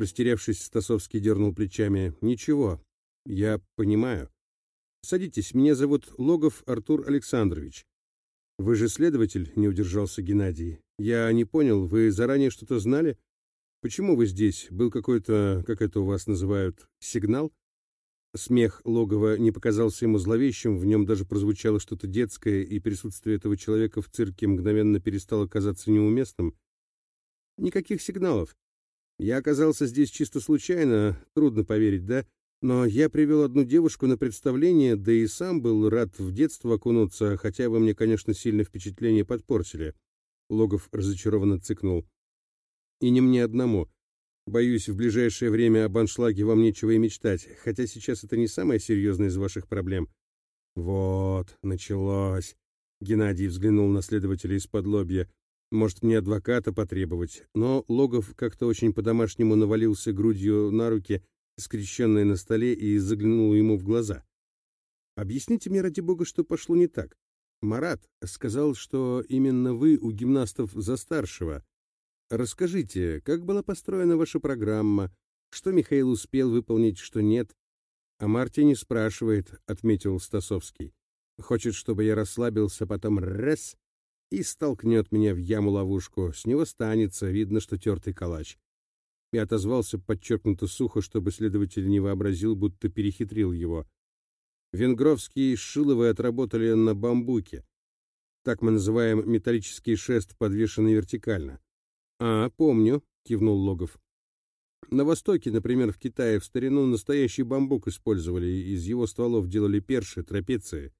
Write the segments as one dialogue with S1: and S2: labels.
S1: Растерявшись, Стасовский дернул плечами. «Ничего, я понимаю. Садитесь, меня зовут Логов Артур Александрович. Вы же следователь, не удержался Геннадий. Я не понял, вы заранее что-то знали? Почему вы здесь? Был какой-то, как это у вас называют, сигнал? Смех Логова не показался ему зловещим, в нем даже прозвучало что-то детское, и присутствие этого человека в цирке мгновенно перестало казаться неуместным. Никаких сигналов. Я оказался здесь чисто случайно, трудно поверить, да? Но я привел одну девушку на представление, да и сам был рад в детство окунуться, хотя вы мне, конечно, сильно впечатление подпортили. Логов разочарованно цыкнул. И не мне одному. Боюсь, в ближайшее время об аншлаге вам нечего и мечтать, хотя сейчас это не самая серьезная из ваших проблем. Вот, началось. Геннадий взглянул на следователя из-под лобья. Может, мне адвоката потребовать? Но Логов как-то очень по-домашнему навалился грудью на руки, скрещенные на столе, и заглянул ему в глаза. «Объясните мне, ради бога, что пошло не так. Марат сказал, что именно вы у гимнастов за старшего. Расскажите, как была построена ваша программа, что Михаил успел выполнить, что нет?» «А Марти не спрашивает», — отметил Стасовский. «Хочет, чтобы я расслабился, потом раз и столкнет меня в яму-ловушку. С него станется, видно, что тертый калач и отозвался подчеркнуто сухо, чтобы следователь не вообразил, будто перехитрил его. Венгровские Шиловы отработали на бамбуке. Так мы называем металлический шест, подвешенный вертикально. «А, помню», — кивнул Логов. «На Востоке, например, в Китае, в старину настоящий бамбук использовали, из его стволов делали перши, трапеции».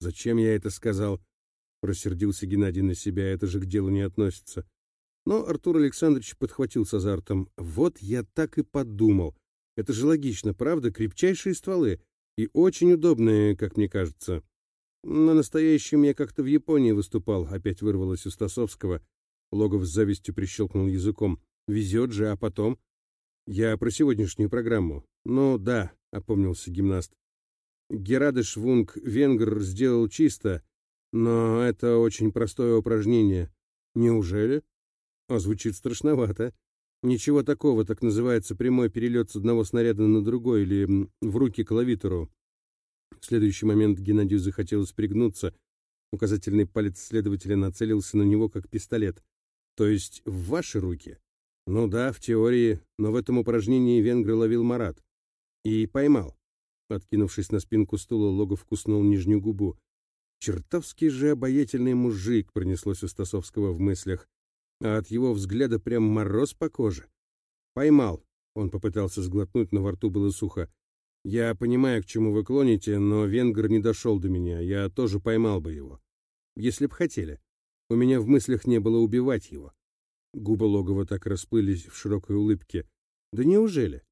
S1: «Зачем я это сказал?» — рассердился Геннадий на себя. «Это же к делу не относится». Но Артур Александрович подхватил с азартом. «Вот я так и подумал. Это же логично, правда? Крепчайшие стволы. И очень удобные, как мне кажется. На настоящем я как-то в Японии выступал», — опять вырвалось у Стасовского. Логов с завистью прищелкнул языком. «Везет же, а потом?» «Я про сегодняшнюю программу». «Ну да», — опомнился гимнаст. Герадыш Вунг Венгр сделал чисто, но это очень простое упражнение. Неужели? А звучит страшновато. Ничего такого, так называется прямой перелет с одного снаряда на другой или в руки клавитору. В следующий момент Геннадию захотелось пригнуться. Указательный палец следователя нацелился на него как пистолет. То есть в ваши руки? Ну да, в теории, но в этом упражнении венгр ловил Марат. И поймал. Откинувшись на спинку стула, Логов вкуснул нижнюю губу. «Чертовски же обаятельный мужик», — пронеслось у Стасовского в мыслях а от его взгляда прям мороз по коже. «Поймал», — он попытался сглотнуть, но во рту было сухо. «Я понимаю, к чему вы клоните, но венгр не дошел до меня, я тоже поймал бы его. Если б хотели. У меня в мыслях не было убивать его». Губы Логова так расплылись в широкой улыбке. «Да неужели?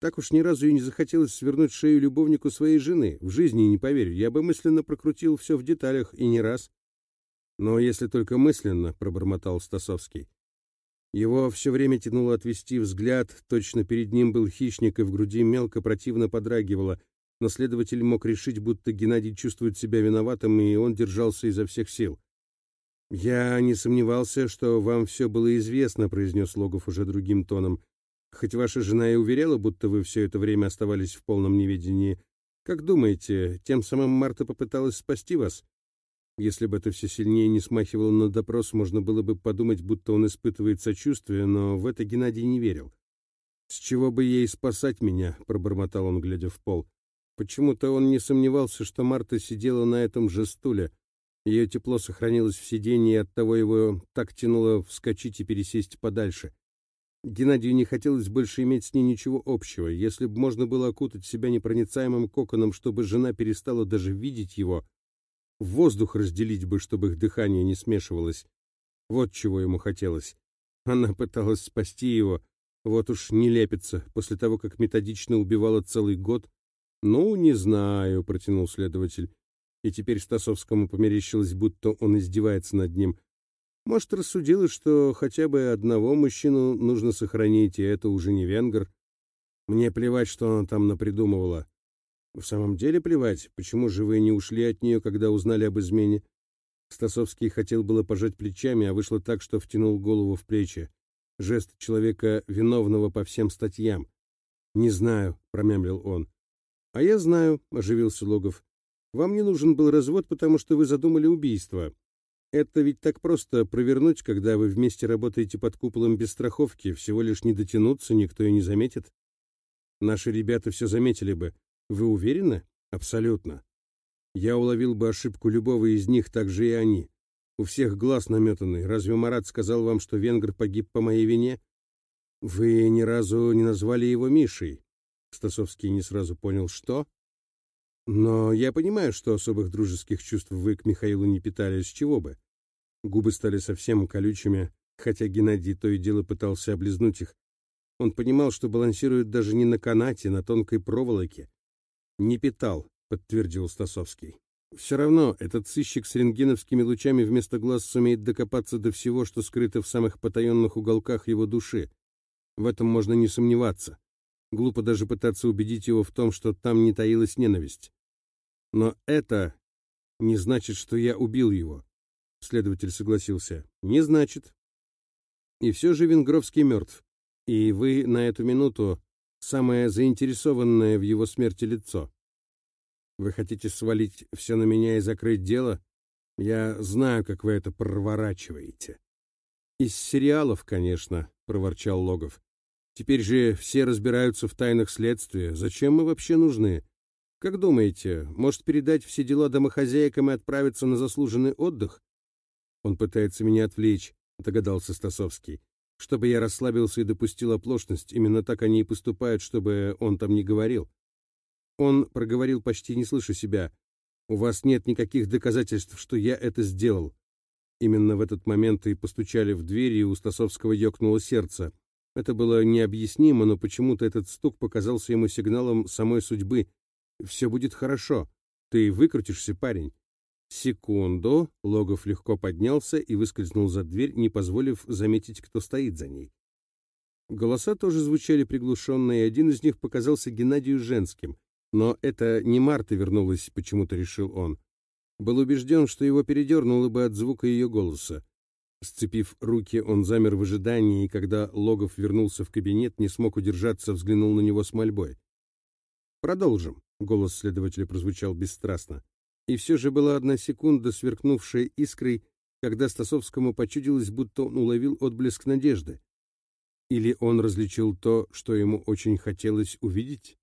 S1: Так уж ни разу и не захотелось свернуть шею любовнику своей жены. В жизни не поверю. Я бы мысленно прокрутил все в деталях и не раз. Но если только мысленно, пробормотал Стасовский. Его все время тянуло отвести взгляд, точно перед ним был хищник, и в груди мелко противно подрагивало. Но следователь мог решить, будто Геннадий чувствует себя виноватым, и он держался изо всех сил. «Я не сомневался, что вам все было известно», — произнес Логов уже другим тоном. «Хоть ваша жена и уверяла, будто вы все это время оставались в полном неведении. Как думаете, тем самым Марта попыталась спасти вас?» Если бы это все сильнее не смахивало на допрос, можно было бы подумать, будто он испытывает сочувствие, но в это Геннадий не верил. «С чего бы ей спасать меня?» — пробормотал он, глядя в пол. Почему-то он не сомневался, что Марта сидела на этом же стуле. Ее тепло сохранилось в сиденье, и оттого его так тянуло вскочить и пересесть подальше. Геннадию не хотелось больше иметь с ней ничего общего. Если бы можно было окутать себя непроницаемым коконом, чтобы жена перестала даже видеть его, Воздух разделить бы, чтобы их дыхание не смешивалось. Вот чего ему хотелось. Она пыталась спасти его. Вот уж не лепится, после того, как методично убивала целый год. «Ну, не знаю», — протянул следователь. И теперь Стасовскому померещилось, будто он издевается над ним. Может, рассудила, что хотя бы одного мужчину нужно сохранить, и это уже не венгер. Мне плевать, что она там напридумывала. В самом деле плевать, почему же вы не ушли от нее, когда узнали об измене? Стасовский хотел было пожать плечами, а вышло так, что втянул голову в плечи. жест человека, виновного по всем статьям. «Не знаю», — промямлил он. «А я знаю», — оживился Логов. «Вам не нужен был развод, потому что вы задумали убийство. Это ведь так просто провернуть, когда вы вместе работаете под куполом без страховки, всего лишь не дотянуться, никто и не заметит. Наши ребята все заметили бы. Вы уверены? Абсолютно. Я уловил бы ошибку любого из них, так же и они. У всех глаз наметанный. Разве Марат сказал вам, что венгр погиб по моей вине? Вы ни разу не назвали его Мишей. Стасовский не сразу понял, что. Но я понимаю, что особых дружеских чувств вы к Михаилу не питали, с чего бы. Губы стали совсем колючими, хотя Геннадий то и дело пытался облизнуть их. Он понимал, что балансирует даже не на канате, на тонкой проволоке. «Не питал», — подтвердил Стасовский. «Все равно этот сыщик с рентгеновскими лучами вместо глаз сумеет докопаться до всего, что скрыто в самых потаенных уголках его души. В этом можно не сомневаться. Глупо даже пытаться убедить его в том, что там не таилась ненависть. Но это не значит, что я убил его. Следователь согласился. Не значит. И все же Венгровский мертв. И вы на эту минуту самое заинтересованное в его смерти лицо. Вы хотите свалить все на меня и закрыть дело? Я знаю, как вы это проворачиваете. Из сериалов, конечно, проворчал Логов. Теперь же все разбираются в тайнах следствия. Зачем мы вообще нужны? Как думаете, может передать все дела домохозяйкам и отправиться на заслуженный отдых? Он пытается меня отвлечь, догадался Стасовский. Чтобы я расслабился и допустил оплошность, именно так они и поступают, чтобы он там не говорил. Он проговорил, почти не слыша себя. «У вас нет никаких доказательств, что я это сделал». Именно в этот момент и постучали в дверь, и у Стасовского ёкнуло сердце. Это было необъяснимо, но почему-то этот стук показался ему сигналом самой судьбы. «Все будет хорошо. Ты выкрутишься, парень». Секунду. Логов легко поднялся и выскользнул за дверь, не позволив заметить, кто стоит за ней. Голоса тоже звучали приглушенно, и один из них показался Геннадию женским. Но это не Марта вернулась, почему-то решил он. Был убежден, что его передернуло бы от звука ее голоса. Сцепив руки, он замер в ожидании, и когда Логов вернулся в кабинет, не смог удержаться, взглянул на него с мольбой. «Продолжим», — голос следователя прозвучал бесстрастно. И все же была одна секунда, сверкнувшая искрой, когда Стасовскому почудилось, будто он уловил отблеск надежды. Или он различил то, что ему очень хотелось увидеть?